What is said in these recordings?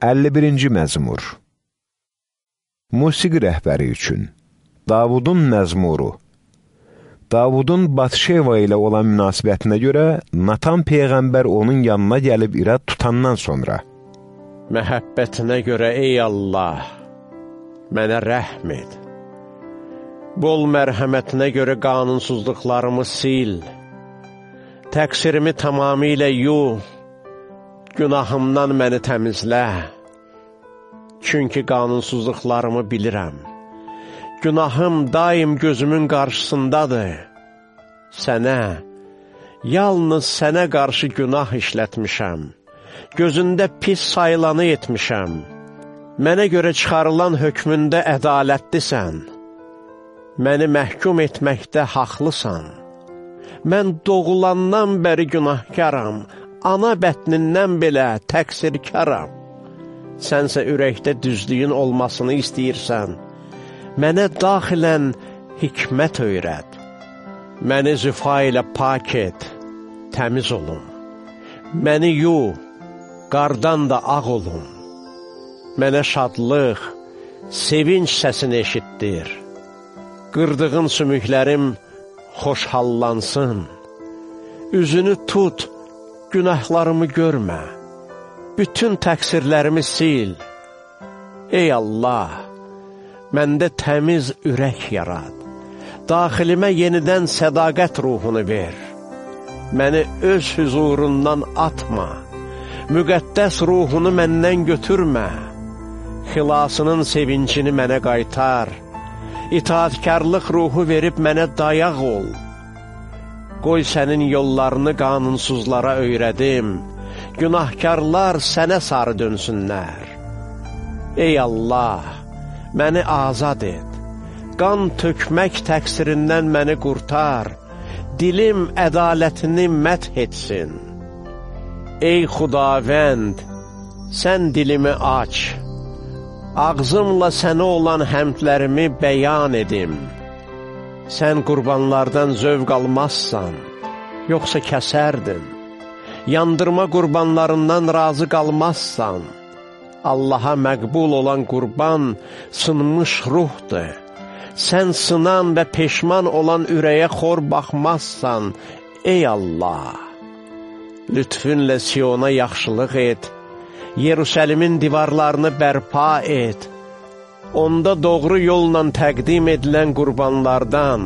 51-ci məzmur. Musiqi rəhbəri üçün. Davudun məzmuru. Davudun Batşeva ilə olan münasibətinə görə Natan Peyğəmbər onun yanına gəlib irad tutandan sonra. Məhəbbətinə görə ey Allah, mənə rəhm et. Bol mərhəmətinə görə qanunsuzluqlarımı sil. Təqsirimi tamamilə yuh, günahımdan məni təmizlə. Çünki qanunsuzluqlarımı bilirəm. Günahım daim gözümün qarşısındadır. Sənə, yalnız sənə qarşı günah işlətmişəm. Gözündə pis sayılanı etmişəm. Mənə görə çıxarılan hökmündə ədalətlisən. Məni məhkum etməkdə haqlısan. Mən doğulandan bəri günahkaram, ana bətnindən belə təqsirkaram. Sənsə ürəkdə düzlüyün olmasını istəyirsən. Mənə daxilən hikmət öyrət. Məni züfa ilə pak et, təmiz olum. Məni yu, qardan da ağ olum. Mənə şadlıq, sevinç səsini eşitdir. Qırdığın sümüklərim xoşhallansın. Üzünü tut, günahlarımı görmə. Bütün təqsirlərimi sil. Ey Allah, məndə təmiz ürək yarad. Daxilimə yenidən sədaqət ruhunu ver. Məni öz hüzurundan atma. Müqəddəs ruhunu məndən götürmə. Xilasının sevincini mənə qaytar itaatkarlıq ruhu verib mənə dayaq ol. Qoy sənin yollarını qanunsuzlara öyrədim, günahkarlar sənə sarı dönsünlər. Ey Allah, məni azad et, qan tökmək təqsirindən məni qurtar, dilim ədalətini məth etsin. Ey xudavənd, sən dilimi aç, ağzımla sənə olan həmdlərimi bəyan edim. Sən qurbanlardan zövq almazsan, yoxsa kəsərdin. Yandırma qurbanlarından razı qalmazsan. Allaha məqbul olan qurban sınmış ruhdur. Sən sınan və peşman olan ürəyə xor baxmazsan, ey Allah! Lütfünlə Siyona yaxşılıq et, Yeruşəlimin divarlarını bərpa et. Onda doğru yolla təqdim edilən qurbanlardan,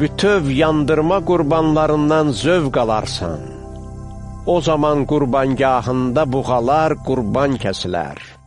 bütöv yandırma qurbanlarından zövq alarsan. O zaman qurbangahında buğalar qurban kəsilər.